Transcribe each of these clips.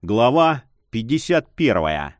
Глава 51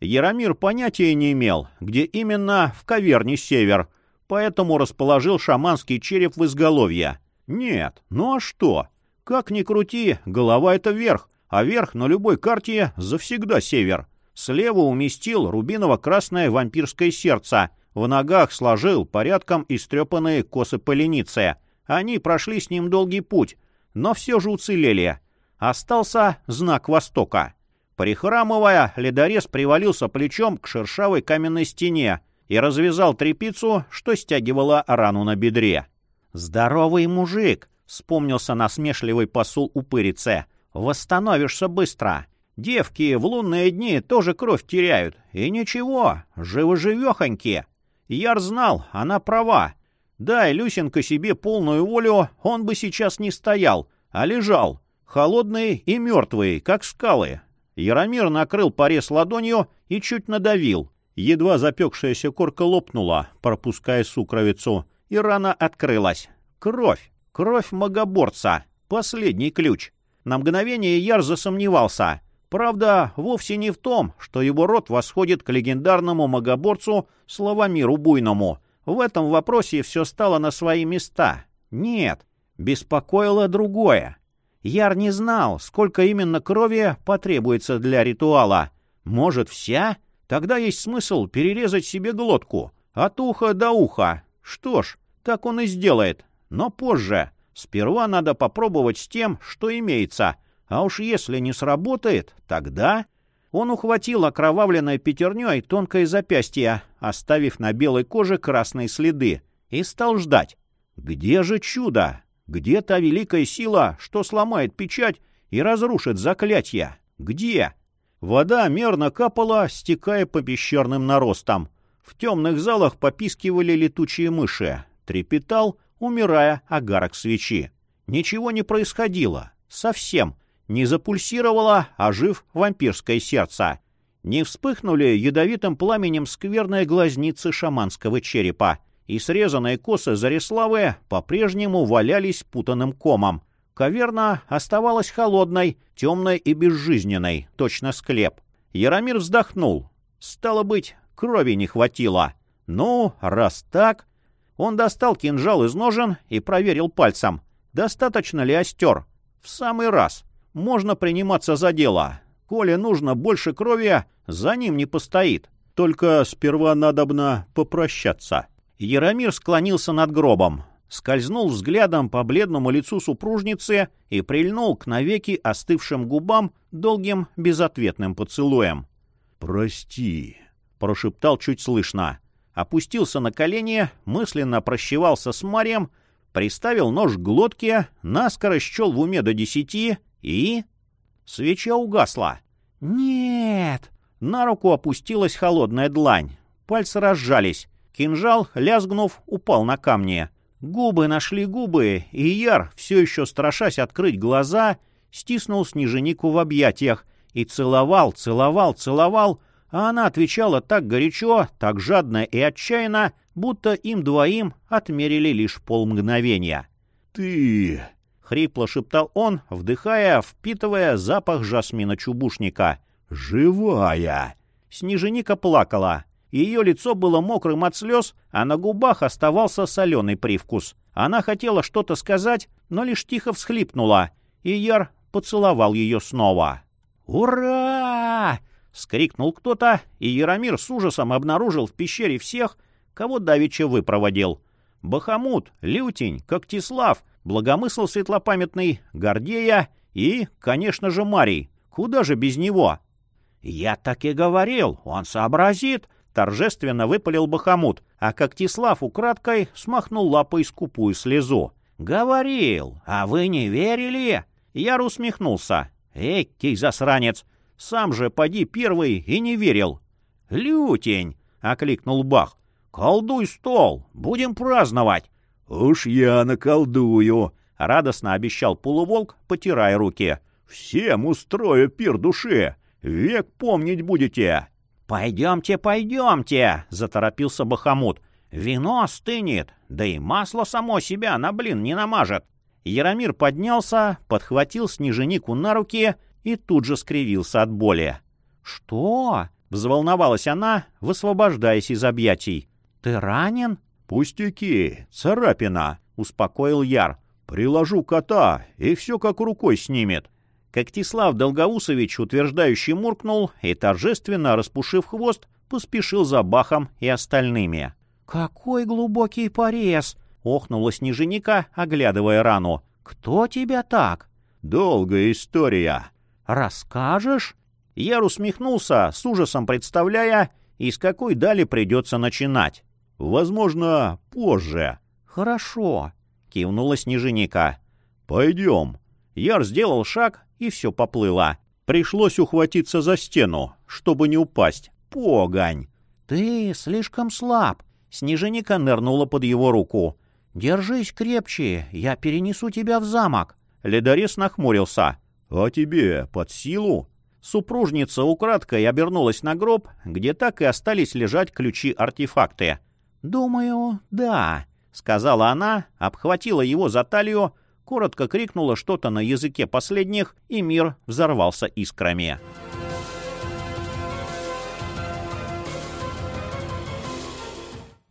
Яромир понятия не имел, где именно в каверне север, поэтому расположил шаманский череп в изголовье. Нет, ну а что? Как ни крути, голова — это верх, а верх на любой карте завсегда север. Слева уместил рубиново-красное вампирское сердце, в ногах сложил порядком истрепанные косы поленицы. Они прошли с ним долгий путь, но все же уцелели — Остался знак Востока. Прихрамывая, ледорез привалился плечом к шершавой каменной стене и развязал трепицу, что стягивала рану на бедре. «Здоровый мужик!» — вспомнился насмешливый посул упырице. «Восстановишься быстро. Девки в лунные дни тоже кровь теряют. И ничего, живо-живехоньки. Яр знал, она права. Дай Люсенко себе полную волю, он бы сейчас не стоял, а лежал, холодные и мертвые, как скалы. Яромир накрыл порез ладонью и чуть надавил. Едва запекшаяся корка лопнула, пропуская сукровицу, и рана открылась. Кровь! Кровь магоборца! Последний ключ! На мгновение Яр засомневался. Правда, вовсе не в том, что его род восходит к легендарному магоборцу Славомиру Буйному. В этом вопросе все стало на свои места. Нет, беспокоило другое. Яр не знал, сколько именно крови потребуется для ритуала. Может, вся? Тогда есть смысл перерезать себе глотку. От уха до уха. Что ж, так он и сделает. Но позже. Сперва надо попробовать с тем, что имеется. А уж если не сработает, тогда... Он ухватил окровавленной пятерней тонкое запястье, оставив на белой коже красные следы, и стал ждать. Где же чудо? Где та великая сила, что сломает печать и разрушит заклятие? Где? Вода мерно капала, стекая по пещерным наростам. В темных залах попискивали летучие мыши. Трепетал, умирая, агарок свечи. Ничего не происходило. Совсем. Не запульсировало, ожив вампирское сердце. Не вспыхнули ядовитым пламенем скверные глазницы шаманского черепа и срезанные косы Зариславы по-прежнему валялись путанным комом. Каверна оставалась холодной, темной и безжизненной, точно склеп. Яромир вздохнул. Стало быть, крови не хватило. Ну, раз так... Он достал кинжал из ножен и проверил пальцем. Достаточно ли остер? В самый раз. Можно приниматься за дело. Коли нужно больше крови, за ним не постоит. Только сперва надобно попрощаться. Яромир склонился над гробом, скользнул взглядом по бледному лицу супружницы и прильнул к навеки остывшим губам долгим безответным поцелуем. «Прости», — прошептал чуть слышно. Опустился на колени, мысленно прощевался с Марием, приставил нож к глотке, наскоро счел в уме до десяти и... Свеча угасла. «Нет!» На руку опустилась холодная длань. Пальцы разжались. Кинжал, лязгнув, упал на камни. Губы нашли губы, и Яр, все еще страшась открыть глаза, стиснул снеженику в объятиях и целовал, целовал, целовал, а она отвечала так горячо, так жадно и отчаянно, будто им двоим отмерили лишь полмгновения. «Ты...» — хрипло шептал он, вдыхая, впитывая запах жасмина-чубушника. «Живая!» Снеженика плакала. Ее лицо было мокрым от слез, а на губах оставался соленый привкус. Она хотела что-то сказать, но лишь тихо всхлипнула, и Яр поцеловал ее снова. «Ура!» — скрикнул кто-то, и Яромир с ужасом обнаружил в пещере всех, кого давеча выпроводил. Бахамут, Лютень, Когтислав, Благомысл Светлопамятный, Гордея и, конечно же, Марий. Куда же без него? «Я так и говорил, он сообразит», торжественно выпалил Бахамут, а Когтислав украдкой смахнул лапой скупую слезу. «Говорил, а вы не верили?» Яр усмехнулся. «Экий засранец! Сам же поди первый и не верил!» «Лютень!» — окликнул Бах. «Колдуй стол! Будем праздновать!» «Уж я наколдую!» — радостно обещал полуволк, потирая руки. «Всем устрою пир душе! Век помнить будете!» «Пойдемте, пойдемте!» — заторопился Бахамут. «Вино остынет, да и масло само себя на блин не намажет». Яромир поднялся, подхватил Снеженику на руки и тут же скривился от боли. «Что?» — взволновалась она, высвобождаясь из объятий. «Ты ранен?» «Пустяки, царапина», — успокоил Яр. «Приложу кота, и все как рукой снимет». Когтислав Долгоусович утверждающий муркнул и, торжественно распушив хвост, поспешил за Бахом и остальными. «Какой глубокий порез!» — охнула Снеженика, оглядывая рану. «Кто тебя так?» «Долгая история». «Расскажешь?» Яр усмехнулся, с ужасом представляя, из какой дали придется начинать. «Возможно, позже». «Хорошо», — кивнула Снеженика. «Пойдем». Яр сделал шаг, и все поплыло. Пришлось ухватиться за стену, чтобы не упасть. Погонь! «Ты слишком слаб», — Снеженика нырнула под его руку. «Держись крепче, я перенесу тебя в замок». Ледорез нахмурился. «А тебе под силу?» Супружница украдкой обернулась на гроб, где так и остались лежать ключи-артефакты. «Думаю, да», — сказала она, обхватила его за талию, коротко крикнула что-то на языке последних, и мир взорвался искрами.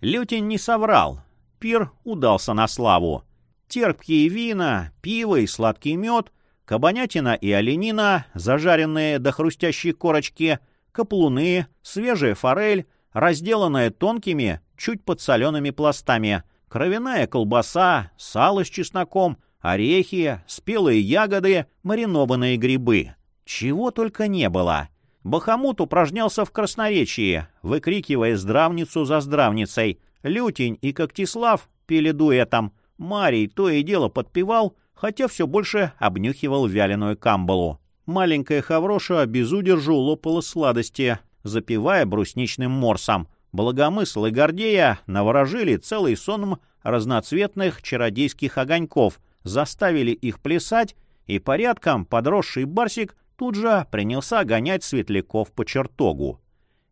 Лютин не соврал. Пир удался на славу. Терпкие вина, пиво и сладкий мед, кабанятина и оленина, зажаренные до хрустящей корочки, каплуны, свежая форель, разделанная тонкими, чуть подсолеными пластами, кровяная колбаса, сало с чесноком, орехи, спелые ягоды, маринованные грибы. Чего только не было. Бахамут упражнялся в красноречии, выкрикивая здравницу за здравницей. Лютень и Когтислав пели дуэтом. Марий то и дело подпевал, хотя все больше обнюхивал вяленую камбалу. Маленькая Хавроша без удержу лопала сладости, запивая брусничным морсом. Благомысл и Гордея наворожили целый сон разноцветных чародейских огоньков, заставили их плясать, и порядком подросший барсик тут же принялся гонять светляков по чертогу.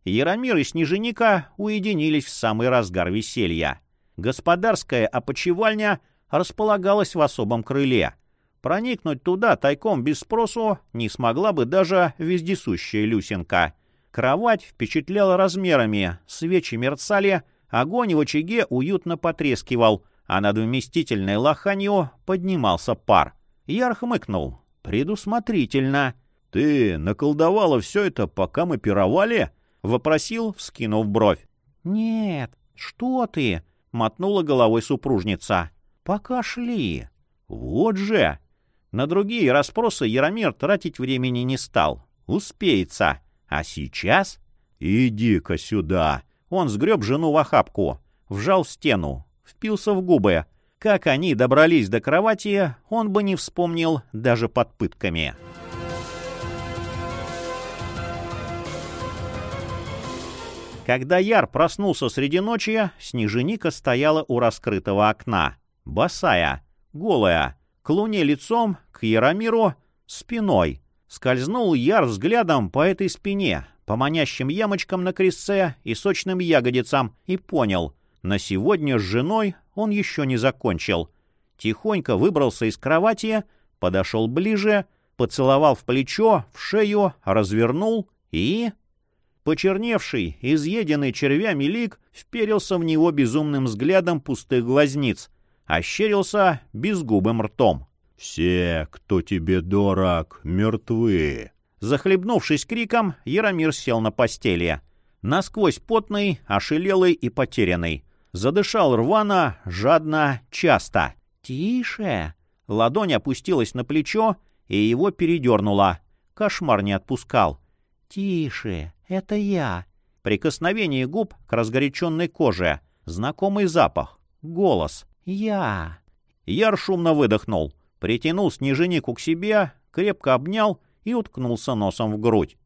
Яромир и Снеженика уединились в самый разгар веселья. Господарская опочивальня располагалась в особом крыле. Проникнуть туда тайком без спросу не смогла бы даже вездесущая Люсенка. Кровать впечатляла размерами, свечи мерцали, огонь в очаге уютно потрескивал, а над вместительной лоханью поднимался пар. Яр хмыкнул. «Предусмотрительно». «Ты наколдовала все это, пока мы пировали?» — вопросил, вскинув бровь. «Нет, что ты?» — мотнула головой супружница. «Пока шли». «Вот же!» На другие расспросы Яромир тратить времени не стал. Успеется. А сейчас... «Иди-ка сюда!» Он сгреб жену в охапку, вжал в стену, впился в губы. Как они добрались до кровати, он бы не вспомнил даже под пытками. Когда Яр проснулся среди ночи, Снеженика стояла у раскрытого окна. Босая, голая, к луне лицом, к Яромиру, спиной. Скользнул Яр взглядом по этой спине, по манящим ямочкам на крестце и сочным ягодицам, и понял, на сегодня с женой он еще не закончил. Тихонько выбрался из кровати, подошел ближе, поцеловал в плечо, в шею, развернул и... Почерневший, изъеденный червями лик вперился в него безумным взглядом пустых глазниц, ощерился безгубым ртом. «Все, кто тебе дорог, мертвы!» Захлебнувшись криком, Яромир сел на постели. Насквозь потный, ошелелый и потерянный. Задышал рвано, жадно, часто. «Тише!» Ладонь опустилась на плечо, и его передернула. Кошмар не отпускал. «Тише, это я». Прикосновение губ к разгоряченной коже. Знакомый запах. Голос. «Я». Яр шумно выдохнул. Притянул снеженику к себе, крепко обнял и уткнулся носом в грудь.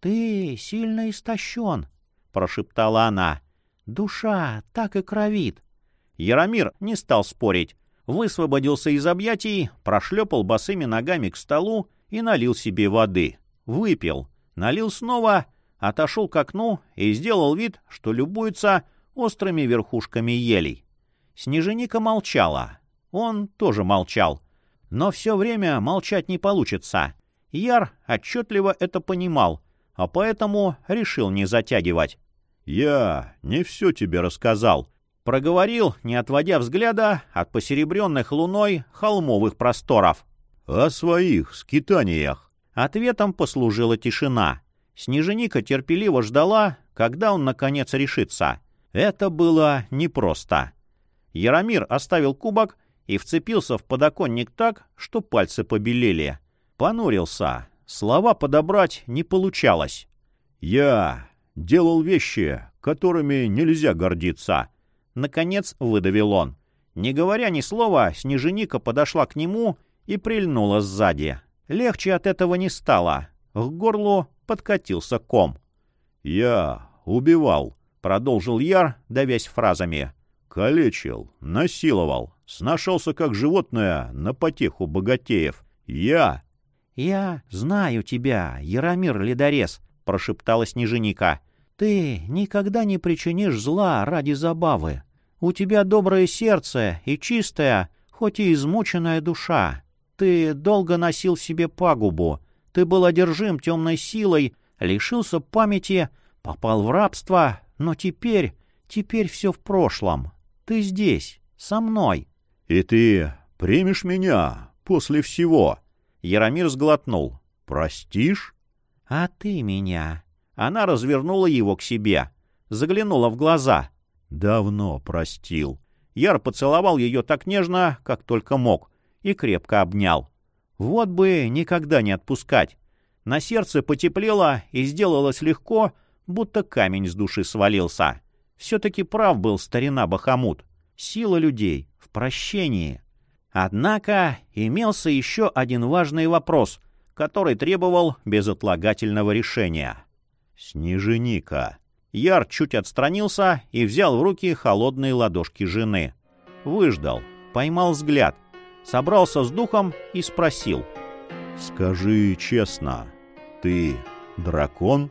«Ты сильно истощен», — прошептала она. «Душа так и кровит». Яромир не стал спорить. Высвободился из объятий, прошлепал босыми ногами к столу и налил себе воды. Выпил налил снова, отошел к окну и сделал вид, что любуется острыми верхушками елей. Снеженика молчала. Он тоже молчал. Но все время молчать не получится. Яр отчетливо это понимал, а поэтому решил не затягивать. «Я не все тебе рассказал», — проговорил, не отводя взгляда от посеребренных луной холмовых просторов. «О своих скитаниях». Ответом послужила тишина. Снеженика терпеливо ждала, когда он, наконец, решится. Это было непросто. Яромир оставил кубок и вцепился в подоконник так, что пальцы побелели. Понурился. Слова подобрать не получалось. «Я делал вещи, которыми нельзя гордиться», — наконец выдавил он. Не говоря ни слова, Снеженика подошла к нему и прильнула сзади. Легче от этого не стало. К горлу подкатился ком. «Я убивал», — продолжил Яр, давясь фразами. «Калечил, насиловал, сношался как животное на потеху богатеев. Я...» «Я знаю тебя, Яромир Ледорез», — прошептала Снеженика. «Ты никогда не причинишь зла ради забавы. У тебя доброе сердце и чистая, хоть и измученная душа. Ты долго носил себе пагубу. Ты был одержим темной силой, лишился памяти, попал в рабство, но теперь, теперь все в прошлом. Ты здесь, со мной». «И ты примешь меня после всего?» Яромир сглотнул. «Простишь?» «А ты меня?» Она развернула его к себе, заглянула в глаза. «Давно простил». Яр поцеловал ее так нежно, как только мог, и крепко обнял. Вот бы никогда не отпускать. На сердце потеплело и сделалось легко, будто камень с души свалился. Все-таки прав был старина Бахамут. Сила людей в прощении. Однако имелся еще один важный вопрос, который требовал безотлагательного решения. «Снеженика». Яр чуть отстранился и взял в руки холодные ладошки жены. Выждал, поймал взгляд, собрался с духом и спросил. «Скажи честно, ты дракон?»